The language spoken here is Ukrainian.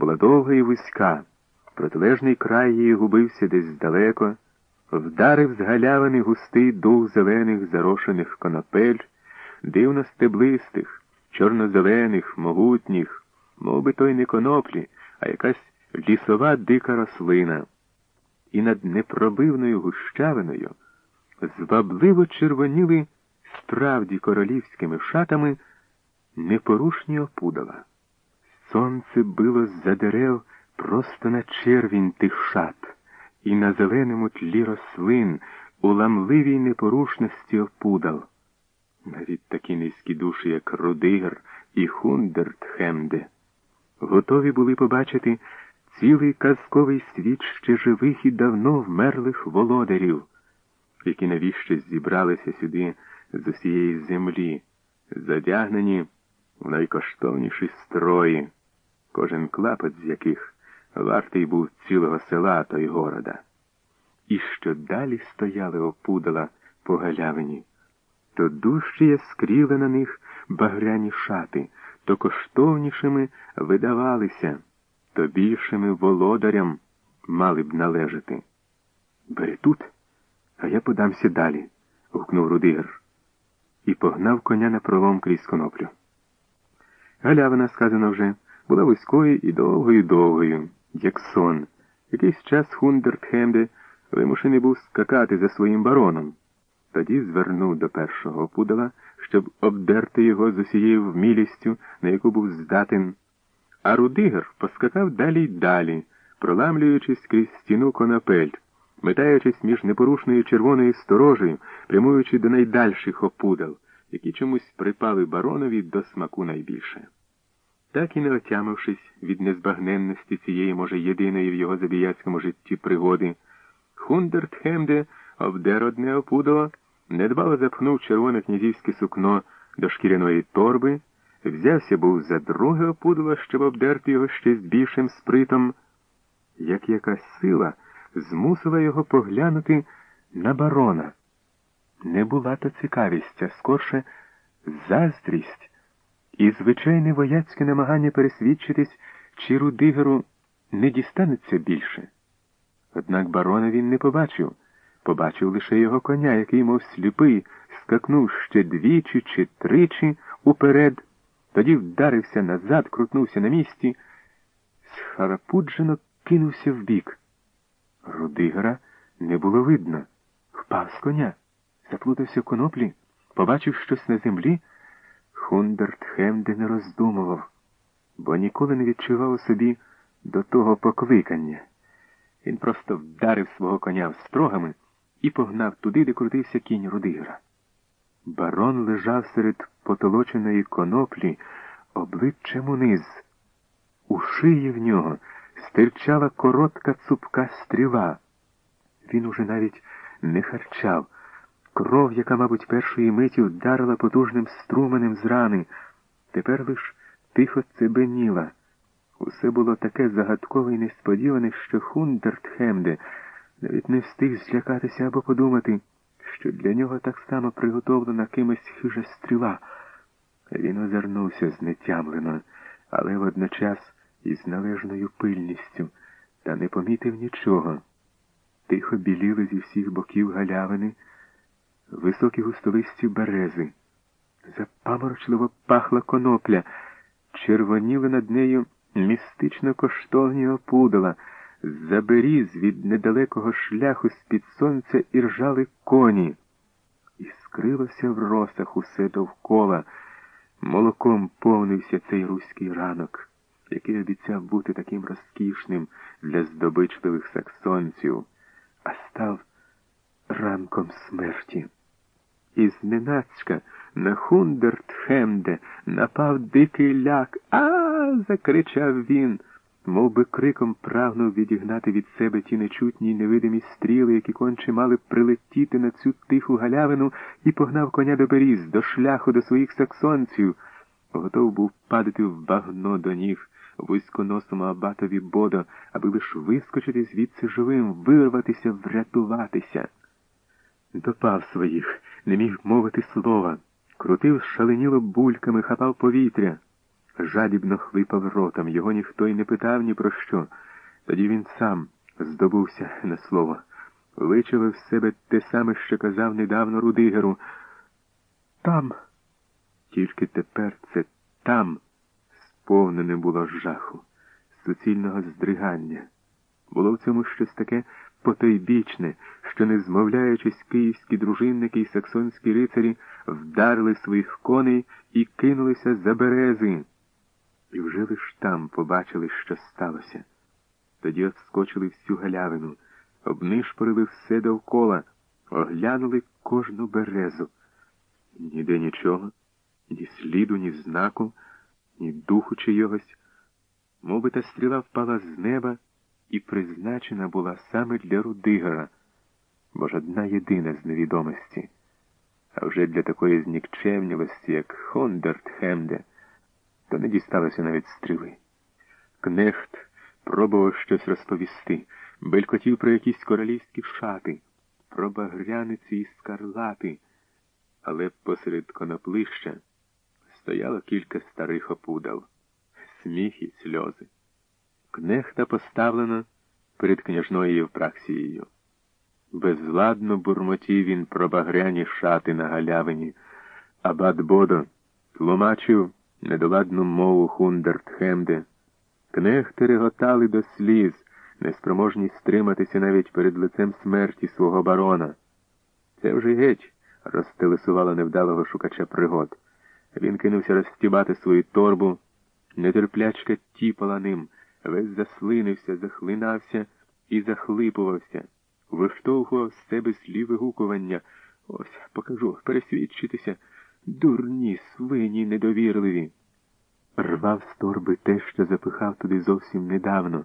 була довга і вузька, протилежний край її губився десь здалеко, вдарив з галявини густий дух зелених зарошених конопель, дивно стеблистих, чорно-зелених, могутніх, мов би то й не коноплі, а якась лісова дика рослина. І над непробивною гущавиною звабливо червоніли справді королівськими шатами непорушні опудала. Сонце било з-за дерев просто на червінь тих шат, і на зеленому тлі рослин у ламливій непорушності опудал. Навіть такі низькі душі, як Рудигер і Хундертхемде, готові були побачити цілий казковий світ ще живих і давно вмерлих володарів, які навіщо зібралися сюди з усієї землі, задягнені в найкоштовніші строї, кожен клапоть з яких вартий був цілого села та й города. І що далі стояли опудала по галявині, то дужче яскріли на них багряні шати, то коштовнішими видавалися, то більшими володарям мали б належати. Бери тут, а я подамся далі, гукнув Рудигер і погнав коня на пролом крізь коноплю. Галявина, сказано вже, була вузькою і довгою довгою, як сон. Якийсь час Хундертхемде вимушений був скакати за своїм бароном. Тоді звернув до першого пудала, щоб обдерти його з усією вмілістю, на яку був здатен. А Рудигер поскакав далі й далі, проламлюючись крізь стіну конопель, метаючись між непорушною червоною сторожею, прямуючи до найдальших опудал, які чомусь припали баронові до смаку найбільше. Так і не отямившись від незбагненності цієї, може, єдиної в його забіяцькому житті пригоди, Хундертхемде обдер одне опудало, недбало запхнув червоне князівське сукно до шкіряної торби, взявся був за друге опудало, щоб обдерти його ще з більшим спритом, як якась сила змусила його поглянути на барона. Не була то цікавість, а скорше заздрість і звичайне вояцьке намагання пересвідчитись, чи Рудигеру не дістанеться більше. Однак барона він не побачив, побачив лише його коня, який, мов сліпий, скакнув ще двічі чи тричі уперед, тоді вдарився назад, крутнувся на місці, схарапуджено кинувся вбік. Рудигера не було видно. Впав з коня, заплутався в коноплі, побачив щось на землі. Хундерт Хемде не роздумував, бо ніколи не відчував у собі до того покликання. Він просто вдарив свого коня строгами і погнав туди, де крутився кінь Рудигера. Барон лежав серед потолоченої коноплі обличчям униз. У шиї в нього стирчала коротка цупка стріла. Він уже навіть не харчав. Кров, яка, мабуть, першої миті вдарила потужним струменем з рани, тепер лиш тихо цебеніла. Усе було таке загадкове і несподіване, що Хундертхемде навіть не встиг злякатися або подумати, що для нього так само приготовлена кимось хижа стріла. Він озирнувся знетямлено, але водночас із належною пильністю, та не помітив нічого. Тихо біліли зі всіх боків галявини, високі густолисті берези. Запаморочливо пахла конопля, червоніли над нею містично коштовні опудала, заберіз від недалекого шляху з-під сонця і ржали коні. І скрилося в росах усе довкола. Молоком повнився цей руський ранок, який обіцяв бути таким розкішним для здобичливих саксонців, а став ранком смерті. І зненацька на Хундертхемде напав дикий ляк. А. закричав він, мов би криком прагнув відігнати від себе ті нечутні й невидимі стріли, які конче мали прилетіти на цю тиху галявину, і погнав коня до беріз, до шляху, до своїх саксонців. Готов був падати в багно до ніг вузьконосому абатові бодо, аби лиш вискочити звідси живим, вирватися, врятуватися. Допав своїх, не міг мовити слова, крутив шаленіло бульками, хапав повітря. жадібно хлипав ротом, його ніхто й не питав ні про що. Тоді він сам здобувся на слово, вичавив з себе те саме, що казав недавно Рудигеру. Там. Тільки тепер це там сповнене було жаху, суцільного здригання. Було в цьому щось таке потойбічне, що, не змовляючись, київські дружинники і саксонські рицарі вдарили своїх коней і кинулися за берези. І вже лиш там побачили, що сталося. Тоді обскочили всю галявину, обнишпорили все довкола, оглянули кожну березу. Ніде нічого, ні сліду, ні знаку, ні духу чийогось. Моби та стріла впала з неба і призначена була саме для Рудигера, бо ж одна єдина з невідомості. А вже для такої знікчевнілості, як Хондерт Хемде, то не дісталося навіть стріли. Кнехт пробував щось розповісти, белькотів про якісь королівські шати, про багряниці і скарлати, але посеред коноплища стояло кілька старих опудал, сміх і сльози. Кнехта поставлено перед княжною Євпраксією. Безладно бурмотів він про багряні шати на галявині, а бат Бодо тлумачив недоладну мову Хундертхемде. Кнехти реготали до сліз, неспроможні стриматися навіть перед лицем смерті свого барона. Це вже геть розтелесувало невдалого шукача пригод. Він кинувся розстібати свою торбу, нетерплячка тіпала ним, весь заслинився, захлинався і захлипувався, виштовхував з себе слів вигукування. Ось покажу, пересвідчитися. Дурні, свині недовірливі. Рвав з торби те, що запихав туди зовсім недавно.